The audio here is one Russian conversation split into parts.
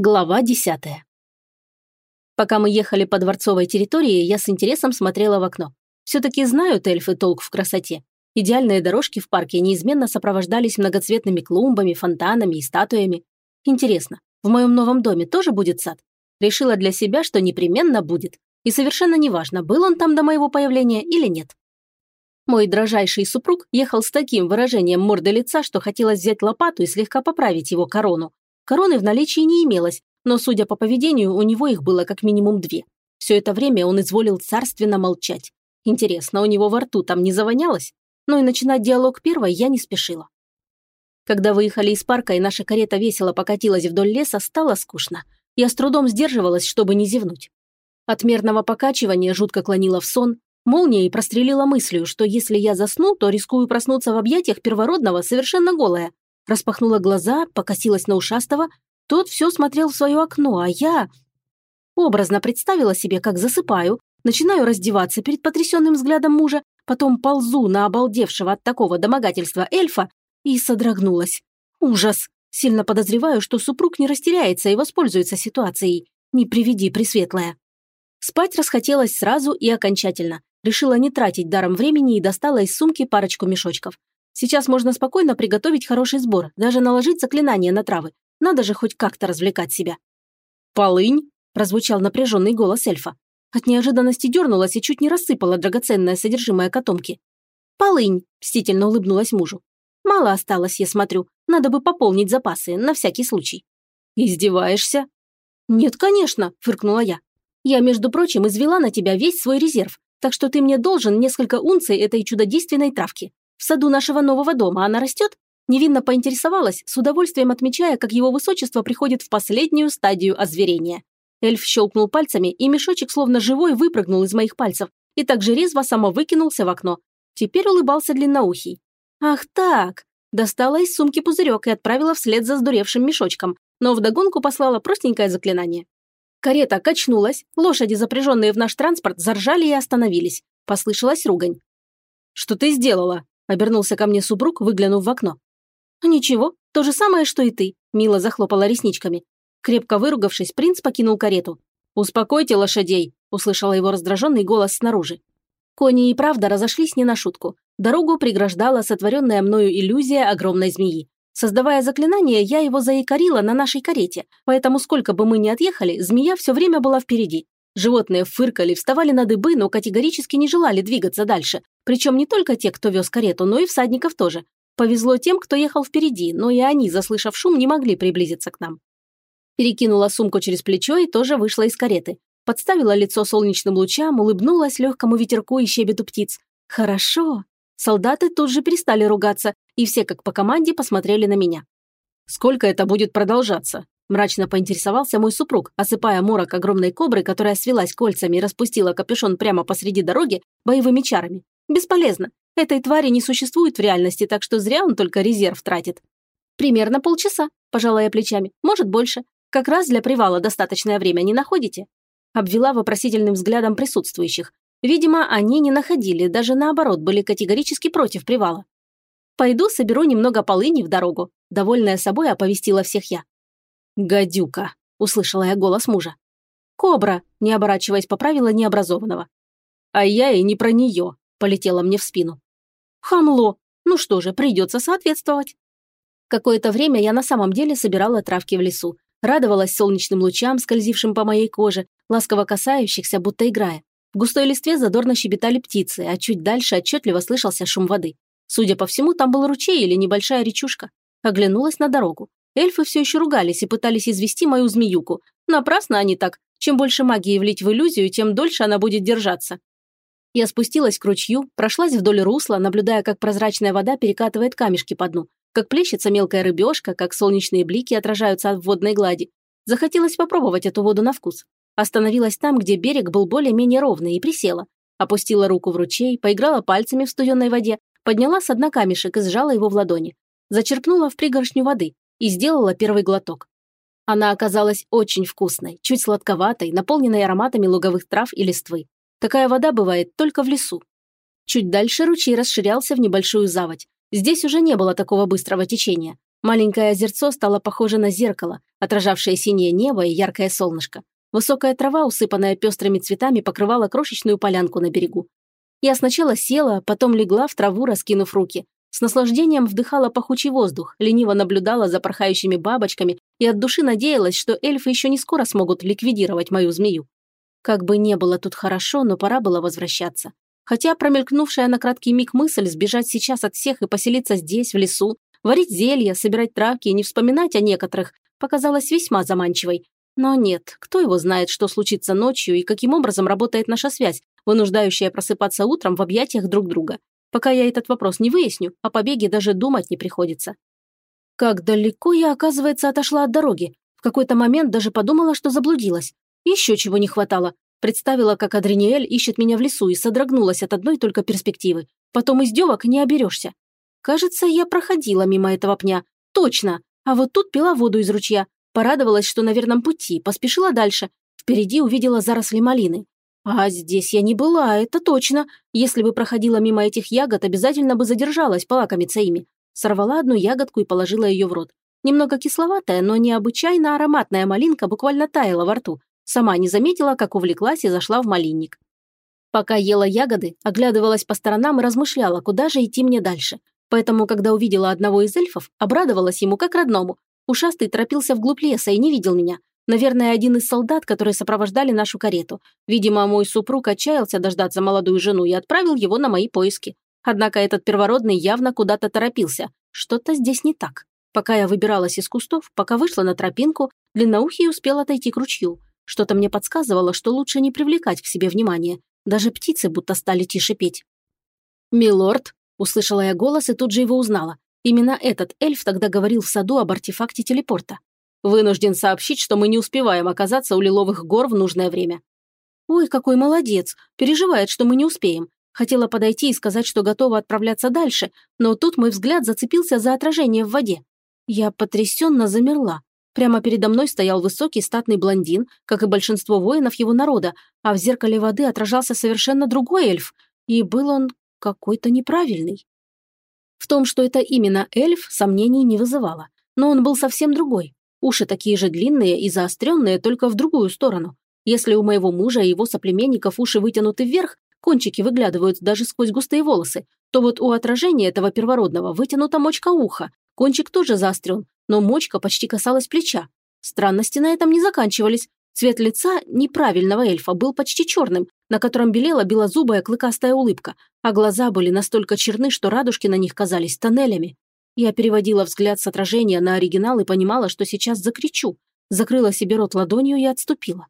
Глава десятая. Пока мы ехали по дворцовой территории, я с интересом смотрела в окно. Все-таки знают эльфы толк в красоте. Идеальные дорожки в парке неизменно сопровождались многоцветными клумбами, фонтанами и статуями. Интересно, в моем новом доме тоже будет сад? Решила для себя, что непременно будет. И совершенно неважно, был он там до моего появления или нет. Мой дрожайший супруг ехал с таким выражением морды лица, что хотелось взять лопату и слегка поправить его корону, Короны в наличии не имелось, но, судя по поведению, у него их было как минимум две. Все это время он изволил царственно молчать. Интересно, у него во рту там не завонялось? Но и начинать диалог первой я не спешила. Когда выехали из парка и наша карета весело покатилась вдоль леса, стало скучно. Я с трудом сдерживалась, чтобы не зевнуть. От мерного покачивания жутко клонила в сон, молнией прострелила мыслью, что если я засну, то рискую проснуться в объятиях первородного совершенно голая, Распахнула глаза, покосилась на ушастого. Тот все смотрел в свое окно, а я... Образно представила себе, как засыпаю, начинаю раздеваться перед потрясенным взглядом мужа, потом ползу на обалдевшего от такого домогательства эльфа и содрогнулась. Ужас! Сильно подозреваю, что супруг не растеряется и воспользуется ситуацией. Не приведи, Пресветлая. Спать расхотелось сразу и окончательно. Решила не тратить даром времени и достала из сумки парочку мешочков. Сейчас можно спокойно приготовить хороший сбор, даже наложить заклинание на травы. Надо же хоть как-то развлекать себя. «Полынь?» – прозвучал напряженный голос эльфа. От неожиданности дернулась и чуть не рассыпала драгоценное содержимое котомки. «Полынь!» – мстительно улыбнулась мужу. «Мало осталось, я смотрю. Надо бы пополнить запасы, на всякий случай». «Издеваешься?» «Нет, конечно», – фыркнула я. «Я, между прочим, извела на тебя весь свой резерв, так что ты мне должен несколько унций этой чудодейственной травки. В саду нашего нового дома она растет?» Невинно поинтересовалась, с удовольствием отмечая, как его высочество приходит в последнюю стадию озверения. Эльф щелкнул пальцами, и мешочек словно живой выпрыгнул из моих пальцев и так же резво само выкинулся в окно. Теперь улыбался длинноухий. «Ах так!» Достала из сумки пузырек и отправила вслед за сдуревшим мешочком, но вдогонку послала простенькое заклинание. Карета качнулась, лошади, запряженные в наш транспорт, заржали и остановились. Послышалась ругань. «Что ты сделала?» Обернулся ко мне супруг, выглянув в окно. «Ничего, то же самое, что и ты», – мило захлопала ресничками. Крепко выругавшись, принц покинул карету. «Успокойте лошадей», – услышала его раздраженный голос снаружи. Кони и правда разошлись не на шутку. Дорогу преграждала сотворенная мною иллюзия огромной змеи. Создавая заклинание, я его заикарила на нашей карете, поэтому сколько бы мы ни отъехали, змея все время была впереди. Животные фыркали, вставали на дыбы, но категорически не желали двигаться дальше. Причем не только те, кто вез карету, но и всадников тоже. Повезло тем, кто ехал впереди, но и они, заслышав шум, не могли приблизиться к нам. Перекинула сумку через плечо и тоже вышла из кареты. Подставила лицо солнечным лучам, улыбнулась легкому ветерку и щебету птиц. «Хорошо». Солдаты тут же перестали ругаться, и все, как по команде, посмотрели на меня. «Сколько это будет продолжаться?» Мрачно поинтересовался мой супруг, осыпая морок огромной кобры, которая свелась кольцами и распустила капюшон прямо посреди дороги боевыми чарами. Бесполезно. Этой твари не существует в реальности, так что зря он только резерв тратит. Примерно полчаса, пожалая плечами. Может, больше. Как раз для привала достаточное время не находите? Обвела вопросительным взглядом присутствующих. Видимо, они не находили, даже наоборот, были категорически против привала. «Пойду соберу немного полыни в дорогу», довольная собой оповестила всех я. «Гадюка!» – услышала я голос мужа. «Кобра!» – не оборачиваясь, поправила необразованного. «А я и не про нее!» – полетела мне в спину. «Хамло! Ну что же, придется соответствовать!» Какое-то время я на самом деле собирала травки в лесу, радовалась солнечным лучам, скользившим по моей коже, ласково касающихся, будто играя. В густой листве задорно щебетали птицы, а чуть дальше отчетливо слышался шум воды. Судя по всему, там был ручей или небольшая речушка. Оглянулась на дорогу. Эльфы все еще ругались и пытались извести мою змеюку. Напрасно они так. Чем больше магии влить в иллюзию, тем дольше она будет держаться. Я спустилась к ручью, прошлась вдоль русла, наблюдая, как прозрачная вода перекатывает камешки по дну, как плещется мелкая рыбешка, как солнечные блики отражаются от водной глади. Захотелось попробовать эту воду на вкус. Остановилась там, где берег был более-менее ровный, и присела. Опустила руку в ручей, поиграла пальцами в студенной воде, подняла с дна камешек и сжала его в ладони. Зачерпнула в пригоршню воды и сделала первый глоток. Она оказалась очень вкусной, чуть сладковатой, наполненной ароматами луговых трав и листвы. Такая вода бывает только в лесу. Чуть дальше ручей расширялся в небольшую заводь. Здесь уже не было такого быстрого течения. Маленькое озерцо стало похоже на зеркало, отражавшее синее небо и яркое солнышко. Высокая трава, усыпанная пестрыми цветами, покрывала крошечную полянку на берегу. Я сначала села, потом легла в траву, раскинув руки. С наслаждением вдыхала пахучий воздух, лениво наблюдала за порхающими бабочками и от души надеялась, что эльфы еще не скоро смогут ликвидировать мою змею. Как бы не было тут хорошо, но пора было возвращаться. Хотя промелькнувшая на краткий миг мысль сбежать сейчас от всех и поселиться здесь, в лесу, варить зелья, собирать травки и не вспоминать о некоторых, показалась весьма заманчивой. Но нет, кто его знает, что случится ночью и каким образом работает наша связь, вынуждающая просыпаться утром в объятиях друг друга. Пока я этот вопрос не выясню, о побеге даже думать не приходится. Как далеко я, оказывается, отошла от дороги. В какой-то момент даже подумала, что заблудилась. Еще чего не хватало. Представила, как Адриниэль ищет меня в лесу и содрогнулась от одной только перспективы. Потом издевок не оберешься. Кажется, я проходила мимо этого пня. Точно. А вот тут пила воду из ручья. Порадовалась, что на верном пути, поспешила дальше. Впереди увидела заросли малины. А здесь я не была, это точно. Если бы проходила мимо этих ягод, обязательно бы задержалась полакомиться ими. Сорвала одну ягодку и положила ее в рот. Немного кисловатая, но необычайно ароматная малинка буквально таяла во рту. Сама не заметила, как увлеклась и зашла в малинник. Пока ела ягоды, оглядывалась по сторонам и размышляла, куда же идти мне дальше. Поэтому, когда увидела одного из эльфов, обрадовалась ему как родному. Ушастый торопился вглубь леса и не видел меня. Наверное, один из солдат, которые сопровождали нашу карету. Видимо, мой супруг отчаялся дождаться молодую жену и отправил его на мои поиски. Однако этот первородный явно куда-то торопился. Что-то здесь не так. Пока я выбиралась из кустов, пока вышла на тропинку, длинноухий успел отойти к ручью. Что-то мне подсказывало, что лучше не привлекать к себе внимания. Даже птицы будто стали тише петь. «Милорд!» – услышала я голос и тут же его узнала. Именно этот эльф тогда говорил в саду об артефакте телепорта. «Вынужден сообщить, что мы не успеваем оказаться у Лиловых гор в нужное время». «Ой, какой молодец! Переживает, что мы не успеем. Хотела подойти и сказать, что готова отправляться дальше, но тут мой взгляд зацепился за отражение в воде. Я потрясенно замерла. Прямо передо мной стоял высокий статный блондин, как и большинство воинов его народа, а в зеркале воды отражался совершенно другой эльф, и был он какой-то неправильный. В том, что это именно эльф, сомнений не вызывало. Но он был совсем другой. Уши такие же длинные и заостренные, только в другую сторону. Если у моего мужа и его соплеменников уши вытянуты вверх, кончики выглядывают даже сквозь густые волосы, то вот у отражения этого первородного вытянута мочка уха, кончик тоже заострен, но мочка почти касалась плеча. Странности на этом не заканчивались. Цвет лица неправильного эльфа был почти черным, на котором белела белозубая клыкастая улыбка, а глаза были настолько черны, что радужки на них казались тоннелями. Я переводила взгляд с отражения на оригинал и понимала, что сейчас закричу. Закрыла себе рот ладонью и отступила.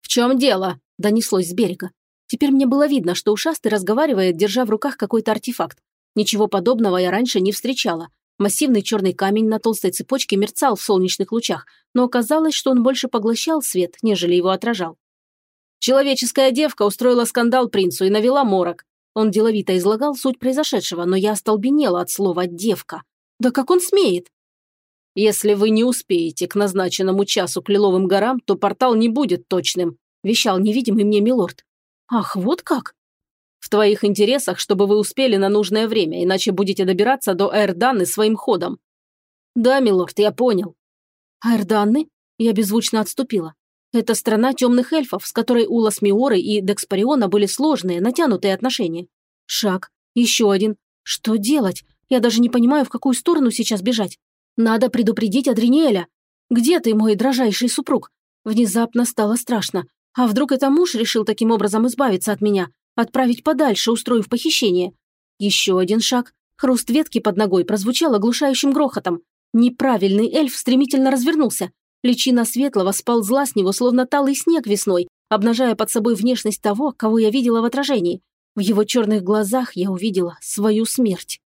«В чем дело?» – донеслось с берега. Теперь мне было видно, что ушастый разговаривает, держа в руках какой-то артефакт. Ничего подобного я раньше не встречала. Массивный черный камень на толстой цепочке мерцал в солнечных лучах, но оказалось, что он больше поглощал свет, нежели его отражал. Человеческая девка устроила скандал принцу и навела морок. Он деловито излагал суть произошедшего, но я остолбенела от слова «девка». Да как он смеет? «Если вы не успеете к назначенному часу к Лиловым горам, то портал не будет точным», вещал невидимый мне милорд. «Ах, вот как?» В твоих интересах, чтобы вы успели на нужное время, иначе будете добираться до Аэрданы своим ходом». «Да, милорд, я понял». «Аэрданны?» Я беззвучно отступила. Это страна темных эльфов, с которой у Ласмиоры и Декспариона были сложные, натянутые отношения. Шаг. Еще один. Что делать? Я даже не понимаю, в какую сторону сейчас бежать. Надо предупредить Адриниэля. Где ты, мой дрожайший супруг? Внезапно стало страшно. А вдруг это муж решил таким образом избавиться от меня? Отправить подальше, устроив похищение. Еще один шаг. Хруст ветки под ногой прозвучал оглушающим грохотом. Неправильный эльф стремительно развернулся. Личина светлого сползла с него, словно талый снег весной, обнажая под собой внешность того, кого я видела в отражении. В его черных глазах я увидела свою смерть.